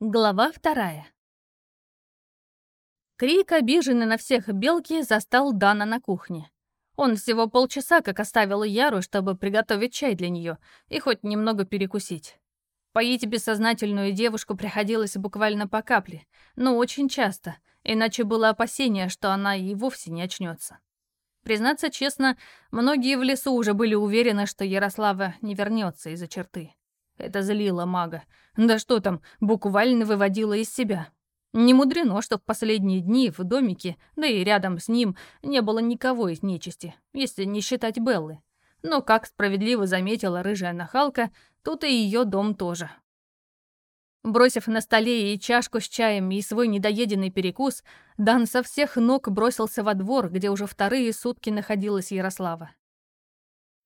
Глава вторая. Крик, обиженный на всех белки, застал Дана на кухне. Он всего полчаса как оставил Яру, чтобы приготовить чай для нее и хоть немного перекусить. Поить бессознательную девушку приходилось буквально по капле, но очень часто, иначе было опасение, что она и вовсе не очнется. Признаться честно, многие в лесу уже были уверены, что Ярослава не вернется из-за черты. Это злило мага. Да что там, буквально выводило из себя. Не мудрено, что в последние дни в домике, да и рядом с ним, не было никого из нечисти, если не считать Беллы. Но, как справедливо заметила рыжая нахалка, тут и ее дом тоже. Бросив на столе и чашку с чаем, и свой недоеденный перекус, Дан со всех ног бросился во двор, где уже вторые сутки находилась Ярослава.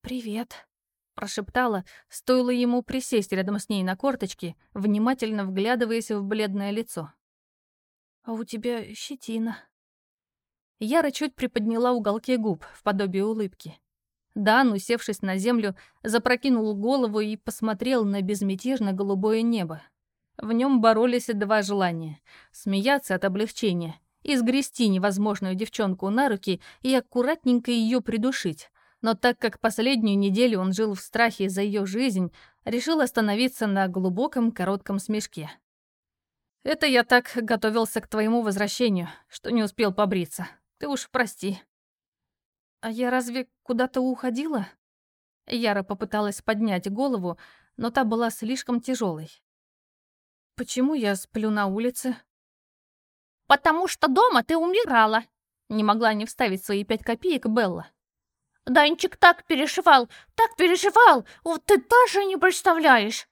«Привет», Прошептала, стоило ему присесть рядом с ней на корточки, внимательно вглядываясь в бледное лицо. «А у тебя щетина». Яра чуть приподняла уголки губ в подобие улыбки. Дан, усевшись на землю, запрокинул голову и посмотрел на безмятежно голубое небо. В нем боролись два желания — смеяться от облегчения и сгрести невозможную девчонку на руки и аккуратненько ее придушить, но так как последнюю неделю он жил в страхе за ее жизнь, решил остановиться на глубоком коротком смешке. «Это я так готовился к твоему возвращению, что не успел побриться. Ты уж прости». «А я разве куда-то уходила?» Яра попыталась поднять голову, но та была слишком тяжелой. «Почему я сплю на улице?» «Потому что дома ты умирала», — не могла не вставить свои пять копеек Белла. Данчик так переживал, так переживал, вот ты даже не представляешь!»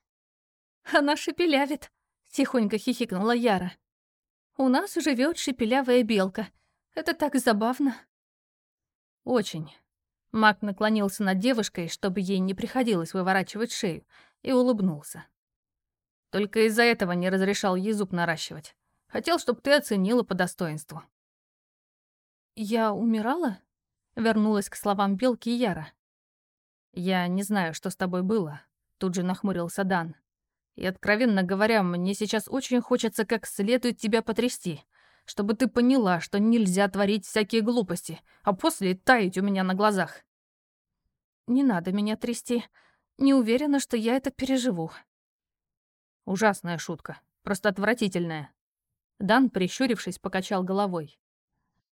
«Она шепелявит», — тихонько хихикнула Яра. «У нас живет шепелявая белка. Это так забавно». «Очень». Мак наклонился над девушкой, чтобы ей не приходилось выворачивать шею, и улыбнулся. «Только из-за этого не разрешал ей зуб наращивать. Хотел, чтобы ты оценила по достоинству». «Я умирала?» Вернулась к словам Белки Яра. «Я не знаю, что с тобой было», — тут же нахмурился Дан. «И, откровенно говоря, мне сейчас очень хочется как следует тебя потрясти, чтобы ты поняла, что нельзя творить всякие глупости, а после таять у меня на глазах». «Не надо меня трясти. Не уверена, что я это переживу». Ужасная шутка, просто отвратительная. Дан, прищурившись, покачал головой.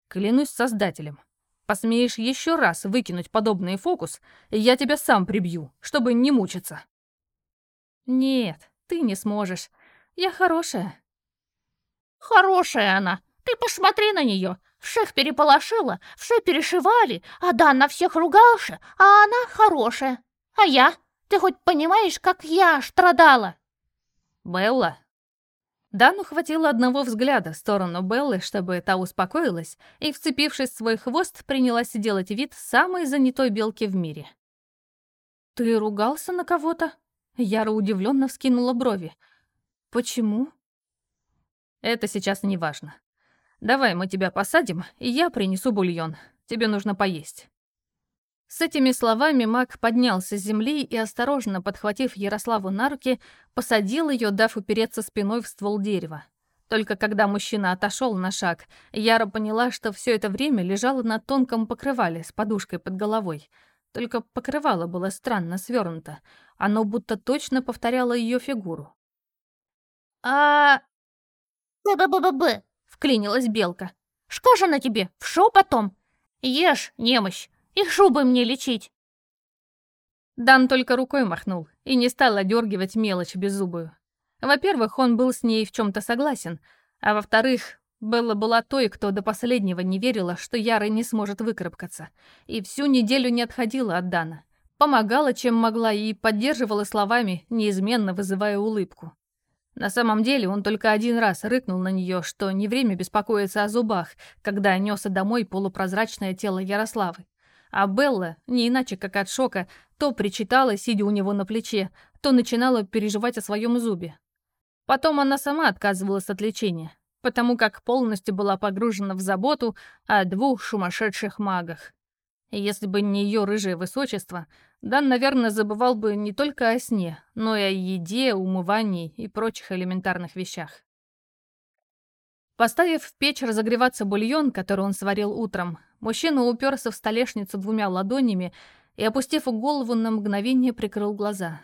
«Клянусь создателем, Посмеешь еще раз выкинуть подобный фокус, и я тебя сам прибью, чтобы не мучиться. Нет, ты не сможешь. Я хорошая. Хорошая она. Ты посмотри на нее. Всех переполошила, все перешивали, а Дан на всех ругался, а она хорошая. А я? Ты хоть понимаешь, как я страдала? Белла, Дану хватило одного взгляда в сторону Беллы, чтобы та успокоилась, и, вцепившись в свой хвост, принялась делать вид самой занятой белки в мире. «Ты ругался на кого-то?» Яра удивленно вскинула брови. «Почему?» «Это сейчас не важно. Давай мы тебя посадим, и я принесу бульон. Тебе нужно поесть». С этими словами маг поднялся с земли и, осторожно подхватив Ярославу на руки, посадил ее, дав упереться спиной в ствол дерева. Только когда мужчина отошел на шаг, Яра поняла, что все это время лежала на тонком покрывале с подушкой под головой. Только покрывало было странно свернуто. Оно будто точно повторяло ее фигуру. «А...» «Б-б-б-б-б», — вклинилась белка. «Что же на тебе? В шоу потом? Ешь, немощь, их шубы мне лечить!» Дан только рукой махнул и не стал одергивать мелочь беззубую. Во-первых, он был с ней в чем то согласен, а во-вторых, Белла была той, кто до последнего не верила, что Яра не сможет выкарабкаться, и всю неделю не отходила от Дана. Помогала, чем могла, и поддерживала словами, неизменно вызывая улыбку. На самом деле он только один раз рыкнул на нее, что не время беспокоиться о зубах, когда нес домой полупрозрачное тело Ярославы. А Белла, не иначе как от шока, то причитала, сидя у него на плече, то начинала переживать о своем зубе. Потом она сама отказывалась от лечения, потому как полностью была погружена в заботу о двух сумасшедших магах. Если бы не ее рыжее высочество, Дан, наверное, забывал бы не только о сне, но и о еде, умывании и прочих элементарных вещах. Поставив в печь разогреваться бульон, который он сварил утром, мужчина уперся в столешницу двумя ладонями и, опустив голову, на мгновение прикрыл глаза.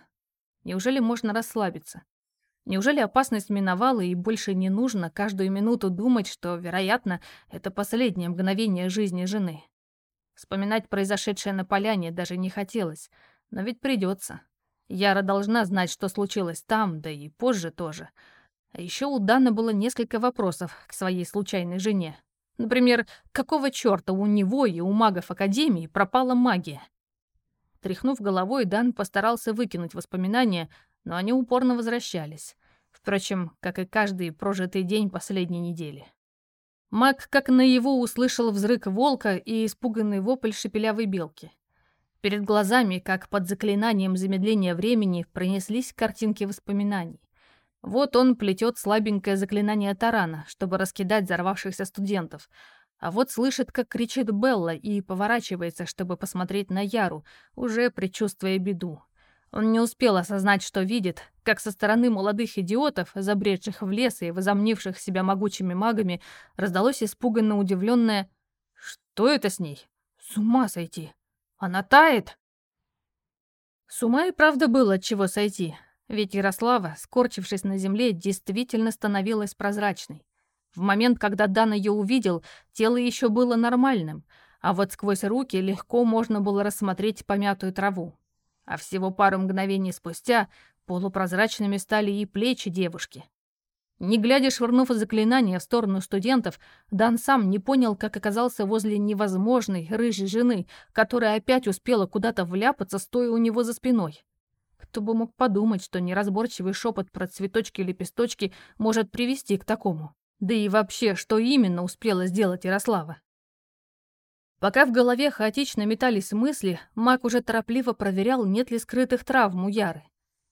Неужели можно расслабиться? Неужели опасность миновала и больше не нужно каждую минуту думать, что, вероятно, это последнее мгновение жизни жены? Вспоминать произошедшее на поляне даже не хотелось, но ведь придется. Яра должна знать, что случилось там, да и позже тоже. А еще у Дана было несколько вопросов к своей случайной жене. Например, какого черта у него и у магов Академии пропала магия? Тряхнув головой, Дан постарался выкинуть воспоминания, но они упорно возвращались. Впрочем, как и каждый прожитый день последней недели. Маг как наяву услышал взрык волка и испуганный вопль шепелявой белки. Перед глазами, как под заклинанием замедления времени, пронеслись картинки воспоминаний. Вот он плетет слабенькое заклинание тарана, чтобы раскидать взорвавшихся студентов. А вот слышит, как кричит Белла и поворачивается, чтобы посмотреть на Яру, уже предчувствуя беду. Он не успел осознать, что видит, как со стороны молодых идиотов, забредших в лес и возомнивших себя могучими магами, раздалось испуганно удивленное «Что это с ней? С ума сойти! Она тает!» С ума и правда было от чего сойти, ведь Ярослава, скорчившись на земле, действительно становилась прозрачной. В момент, когда Дан ее увидел, тело еще было нормальным, а вот сквозь руки легко можно было рассмотреть помятую траву. А всего пару мгновений спустя полупрозрачными стали и плечи девушки. Не глядя, швырнув заклинание в сторону студентов, Дан сам не понял, как оказался возле невозможной рыжей жены, которая опять успела куда-то вляпаться, стоя у него за спиной. Кто бы мог подумать, что неразборчивый шепот про цветочки-лепесточки может привести к такому. Да и вообще, что именно успела сделать Ярослава? Пока в голове хаотично метались мысли, маг уже торопливо проверял, нет ли скрытых травм у Яры.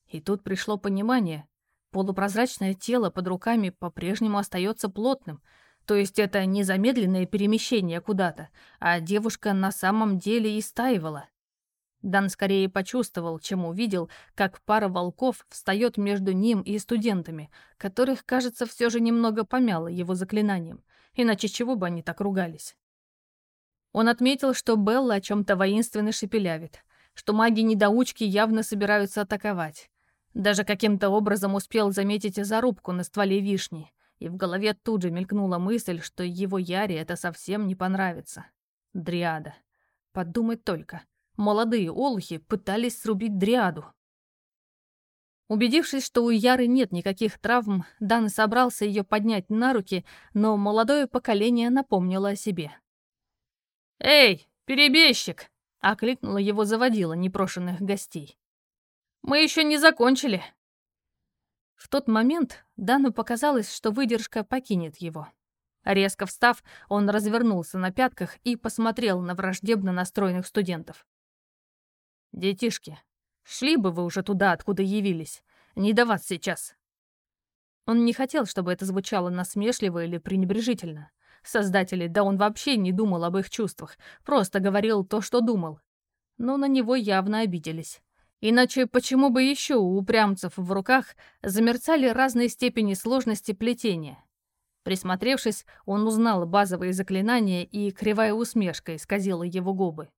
И тут пришло понимание. Полупрозрачное тело под руками по-прежнему остается плотным, то есть это не замедленное перемещение куда-то, а девушка на самом деле истаивала. Дан скорее почувствовал, чем увидел, как пара волков встает между ним и студентами, которых, кажется, все же немного помяло его заклинанием, иначе чего бы они так ругались. Он отметил, что Белла о чем-то воинственно шепелявит, что маги-недоучки явно собираются атаковать. Даже каким-то образом успел заметить зарубку на стволе вишни, и в голове тут же мелькнула мысль, что его Яре это совсем не понравится. Дриада. Подумать только. Молодые олухи пытались срубить дриаду. Убедившись, что у Яры нет никаких травм, Дан собрался ее поднять на руки, но молодое поколение напомнило о себе. «Эй, перебежчик!» — окликнула его заводила непрошенных гостей. «Мы еще не закончили!» В тот момент Дану показалось, что выдержка покинет его. Резко встав, он развернулся на пятках и посмотрел на враждебно настроенных студентов. «Детишки, шли бы вы уже туда, откуда явились. Не до вас сейчас». Он не хотел, чтобы это звучало насмешливо или пренебрежительно. Создатели, да он вообще не думал об их чувствах, просто говорил то, что думал. Но на него явно обиделись. Иначе почему бы еще у упрямцев в руках замерцали разные степени сложности плетения? Присмотревшись, он узнал базовые заклинания, и кривая усмешка исказила его губы.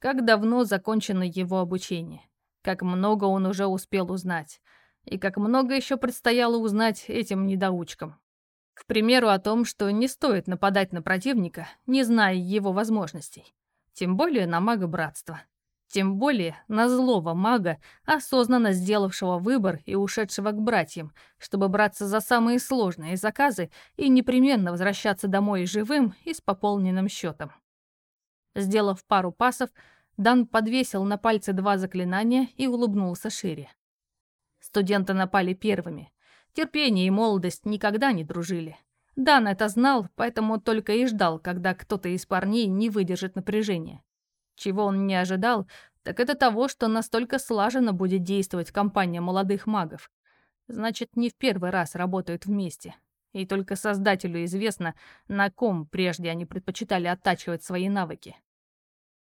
Как давно закончено его обучение? Как много он уже успел узнать? И как много еще предстояло узнать этим недоучкам? К примеру, о том, что не стоит нападать на противника, не зная его возможностей. Тем более на мага братства. Тем более на злого мага, осознанно сделавшего выбор и ушедшего к братьям, чтобы браться за самые сложные заказы и непременно возвращаться домой живым и с пополненным счетом. Сделав пару пасов, Дан подвесил на пальцы два заклинания и улыбнулся шире. Студенты напали первыми. Терпение и молодость никогда не дружили. Дан это знал, поэтому только и ждал, когда кто-то из парней не выдержит напряжения. Чего он не ожидал, так это того, что настолько слаженно будет действовать компания молодых магов. Значит, не в первый раз работают вместе. И только создателю известно, на ком прежде они предпочитали оттачивать свои навыки.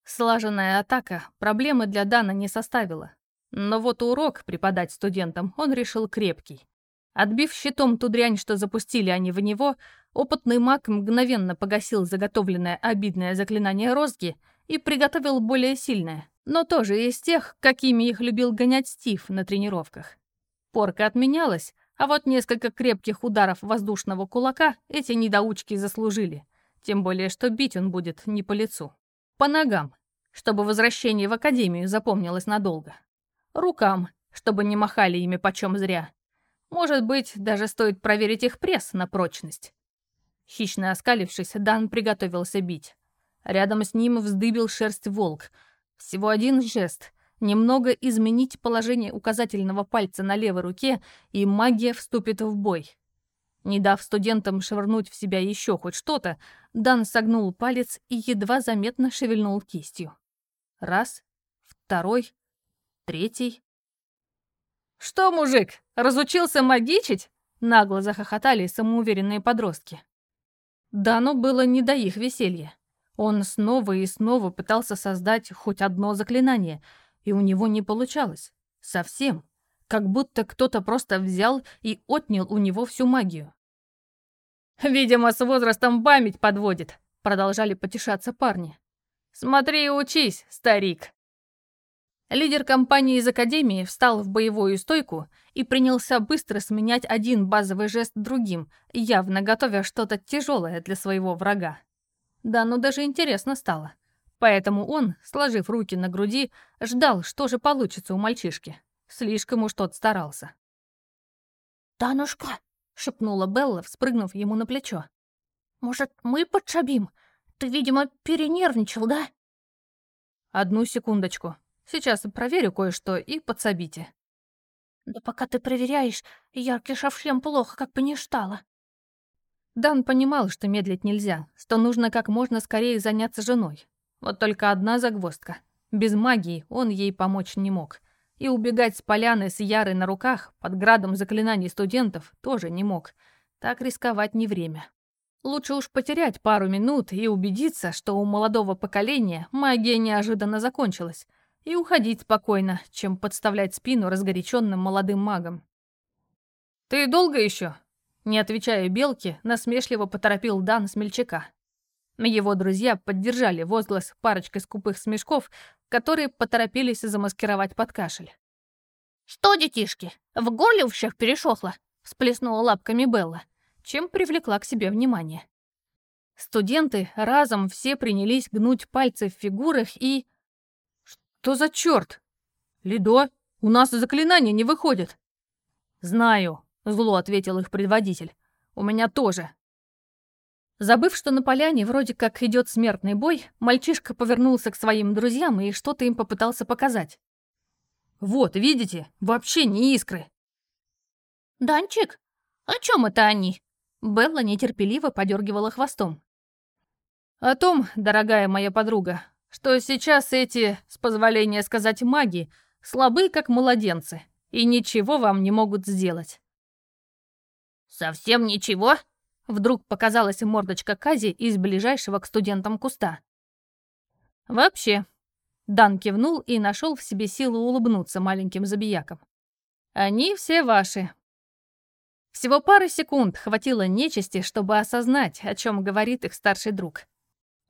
Слаженная атака проблемы для Дана не составила. Но вот урок преподать студентам он решил крепкий. Отбив щитом ту дрянь, что запустили они в него, опытный маг мгновенно погасил заготовленное обидное заклинание розги и приготовил более сильное, но тоже из тех, какими их любил гонять Стив на тренировках. Порка отменялась, а вот несколько крепких ударов воздушного кулака эти недоучки заслужили, тем более что бить он будет не по лицу. По ногам, чтобы возвращение в академию запомнилось надолго. Рукам, чтобы не махали ими почем зря. Может быть, даже стоит проверить их пресс на прочность. Хищно оскалившись, Дан приготовился бить. Рядом с ним вздыбил шерсть волк. Всего один жест. Немного изменить положение указательного пальца на левой руке, и магия вступит в бой. Не дав студентам швырнуть в себя еще хоть что-то, Дан согнул палец и едва заметно шевельнул кистью. Раз, второй, третий. «Что, мужик, разучился магичить?» — нагло захохотали самоуверенные подростки. Дану было не до их веселья. Он снова и снова пытался создать хоть одно заклинание, и у него не получалось. Совсем. Как будто кто-то просто взял и отнял у него всю магию. «Видимо, с возрастом память подводит», — продолжали потешаться парни. «Смотри и учись, старик». Лидер компании из Академии встал в боевую стойку и принялся быстро сменять один базовый жест другим, явно готовя что-то тяжелое для своего врага. Да, ну даже интересно стало. Поэтому он, сложив руки на груди, ждал, что же получится у мальчишки. Слишком уж тот старался. «Танушка!» шепнула Белла, вспрыгнув ему на плечо. «Может, мы подшабим? Ты, видимо, перенервничал, да?» «Одну секундочку. Сейчас проверю кое-что и подсобите». «Да пока ты проверяешь, яркий шавшлем плохо как понештало». Дан понимал, что медлить нельзя, что нужно как можно скорее заняться женой. Вот только одна загвоздка. Без магии он ей помочь не мог. И убегать с поляны с Ярой на руках под градом заклинаний студентов тоже не мог. Так рисковать не время. Лучше уж потерять пару минут и убедиться, что у молодого поколения магия неожиданно закончилась, и уходить спокойно, чем подставлять спину разгоряченным молодым магам. «Ты долго еще?» Не отвечая Белке, насмешливо поторопил Дан смельчака. Его друзья поддержали возглас парочкой скупых смешков, которые поторопились замаскировать под кашель. «Что, детишки, в горле у всех перешохло?» — всплеснула лапками Белла, чем привлекла к себе внимание. Студенты разом все принялись гнуть пальцы в фигурах и... «Что за черт? Лидо, у нас заклинание не выходит!» «Знаю», — зло ответил их предводитель. «У меня тоже. Забыв, что на поляне вроде как идет смертный бой, мальчишка повернулся к своим друзьям и что-то им попытался показать. «Вот, видите, вообще не искры!» «Данчик, о чем это они?» Белла нетерпеливо подергивала хвостом. «О том, дорогая моя подруга, что сейчас эти, с позволения сказать маги, слабы как младенцы и ничего вам не могут сделать». «Совсем ничего?» Вдруг показалась мордочка Кази из ближайшего к студентам куста. «Вообще». Дан кивнул и нашел в себе силу улыбнуться маленьким забиякам. «Они все ваши». Всего пары секунд хватило нечисти, чтобы осознать, о чем говорит их старший друг.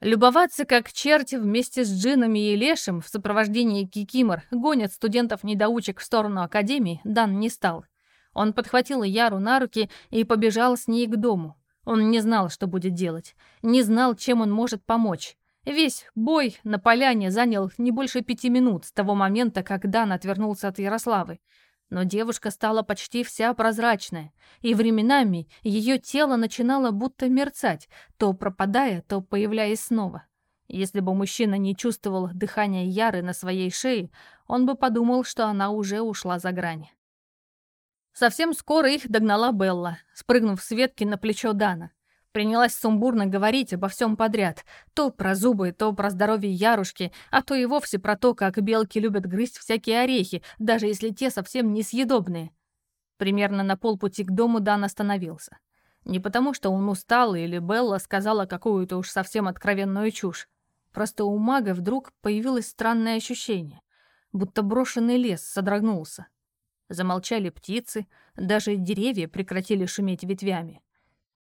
Любоваться, как черти вместе с джинами и лешим в сопровождении кикимор гонят студентов-недоучек в сторону Академии, Дан не стал. Он подхватил Яру на руки и побежал с ней к дому. Он не знал, что будет делать, не знал, чем он может помочь. Весь бой на поляне занял не больше пяти минут с того момента, как Дан отвернулся от Ярославы. Но девушка стала почти вся прозрачная, и временами ее тело начинало будто мерцать, то пропадая, то появляясь снова. Если бы мужчина не чувствовал дыхания Яры на своей шее, он бы подумал, что она уже ушла за грань. Совсем скоро их догнала Белла, спрыгнув с ветки на плечо Дана. Принялась сумбурно говорить обо всем подряд. То про зубы, то про здоровье Ярушки, а то и вовсе про то, как белки любят грызть всякие орехи, даже если те совсем несъедобные. Примерно на полпути к дому Дан остановился. Не потому, что он устал или Белла сказала какую-то уж совсем откровенную чушь. Просто у мага вдруг появилось странное ощущение, будто брошенный лес содрогнулся. Замолчали птицы, даже деревья прекратили шуметь ветвями.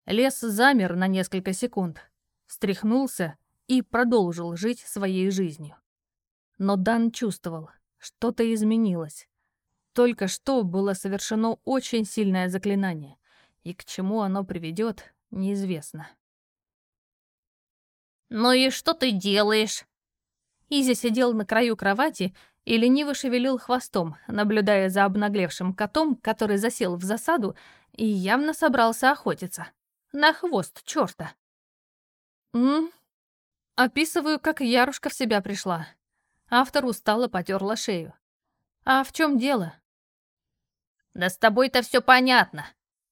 Лес замер на несколько секунд, встряхнулся и продолжил жить своей жизнью. Но Дан чувствовал, что-то изменилось. Только что было совершено очень сильное заклинание, и к чему оно приведет, неизвестно. «Ну и что ты делаешь?» Изи сидел на краю кровати и лениво шевелил хвостом, наблюдая за обнаглевшим котом, который засел в засаду и явно собрался охотиться. На хвост чёрта. «М? Описываю, как Ярушка в себя пришла. Автор устало потерла шею. «А в чем дело?» «Да с тобой-то все понятно!»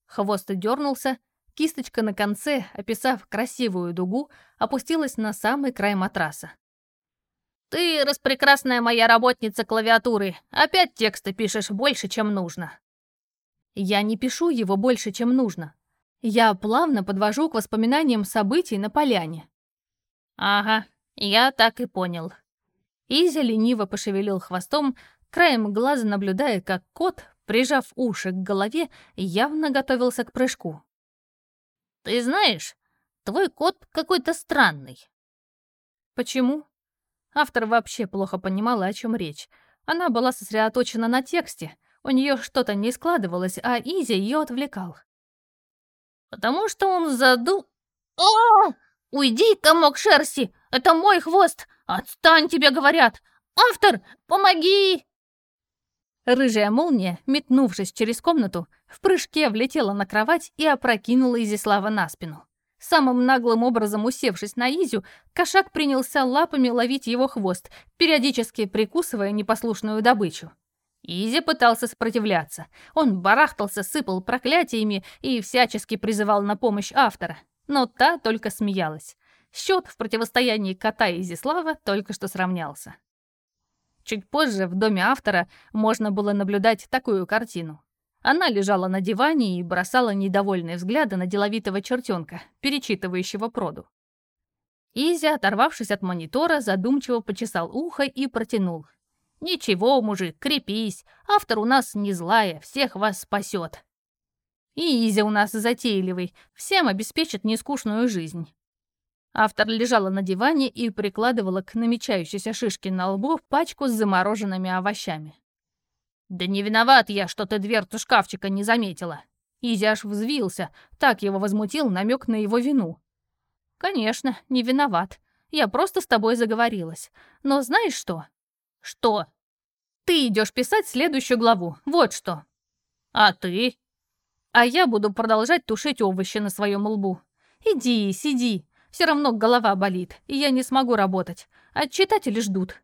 Хвост дернулся, кисточка на конце, описав красивую дугу, опустилась на самый край матраса. «Ты, распрекрасная моя работница клавиатуры, опять тексты пишешь больше, чем нужно». «Я не пишу его больше, чем нужно. Я плавно подвожу к воспоминаниям событий на поляне». «Ага, я так и понял». Изя лениво пошевелил хвостом, краем глаза наблюдая, как кот, прижав уши к голове, явно готовился к прыжку. «Ты знаешь, твой кот какой-то странный». «Почему?» Автор вообще плохо понимала, о чем речь. Она была сосредоточена на тексте, у нее что-то не складывалось, а Изи ее отвлекал. «Потому что он заду... О! Уйди, комок шерсти! Это мой хвост! Отстань, тебе говорят! Автор, помоги!» Рыжая молния, метнувшись через комнату, в прыжке влетела на кровать и опрокинула Изислава на спину. Самым наглым образом усевшись на Изю, кошак принялся лапами ловить его хвост, периодически прикусывая непослушную добычу. Изи пытался сопротивляться. Он барахтался, сыпал проклятиями и всячески призывал на помощь автора. Но та только смеялась. Счет в противостоянии кота и Изислава только что сравнялся. Чуть позже в доме автора можно было наблюдать такую картину. Она лежала на диване и бросала недовольные взгляды на деловитого чертенка, перечитывающего проду. Изи, оторвавшись от монитора, задумчиво почесал ухо и протянул. «Ничего, мужик, крепись, автор у нас не злая, всех вас спасет». И Изя у нас затейливый, всем обеспечит нескучную жизнь. Автор лежала на диване и прикладывала к намечающейся шишке на лбу пачку с замороженными овощами. «Да не виноват я, что ты дверцу шкафчика не заметила». Изя аж взвился, так его возмутил намек на его вину. «Конечно, не виноват. Я просто с тобой заговорилась. Но знаешь что?» «Что?» «Ты идешь писать следующую главу, вот что». «А ты?» «А я буду продолжать тушить овощи на своем лбу. Иди, сиди. Все равно голова болит, и я не смогу работать. А читатели ждут.